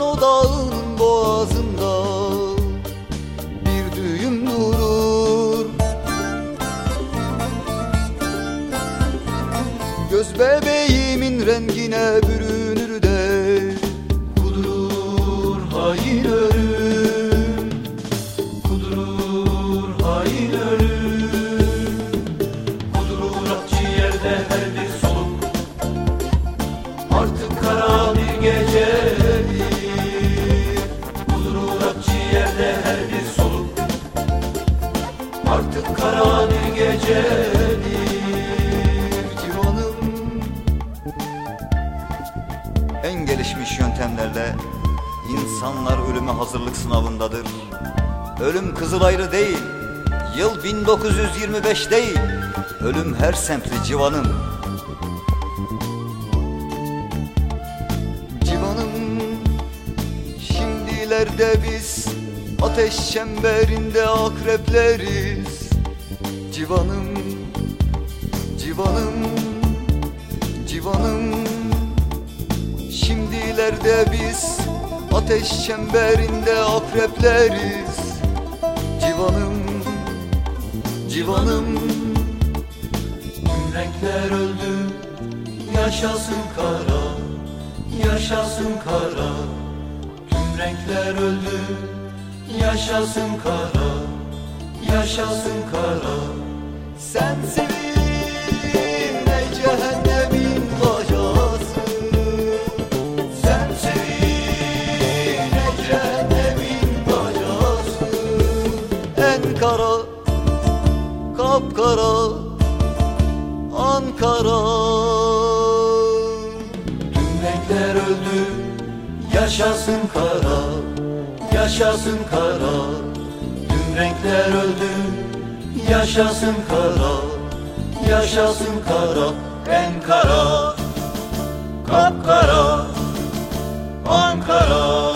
dağının boğazında bir düğüm durur. Göz bebeğimin rengine bürünür de Kudurur hain gecedir Civanım En gelişmiş yöntemlerle insanlar ölüme hazırlık sınavındadır. Ölüm Kızılayrı değil, yıl 1925 değil, ölüm her semtli civanım. Civanım, şimdilerde biz ateş çemberinde akrepleriz. Civanım, civanım, civanım. Şimdilerde biz ateş çemberinde akrepleriz. Civanım, civanım. Tüm renkler öldü Yaşasın kara Yaşasın kara. Tüm renkler öldü Yaşasın kara Yaşasın kara Sen ey cehennemin bacası. Sen ey cehennemin bacası. En kara, kapkara Ankara. Tüm renkler öldü Yaşasın kara Yaşasın kara. Tüm renkler öldü Yaşasın kara Yaşasın kara En kara. Kapkara Ankara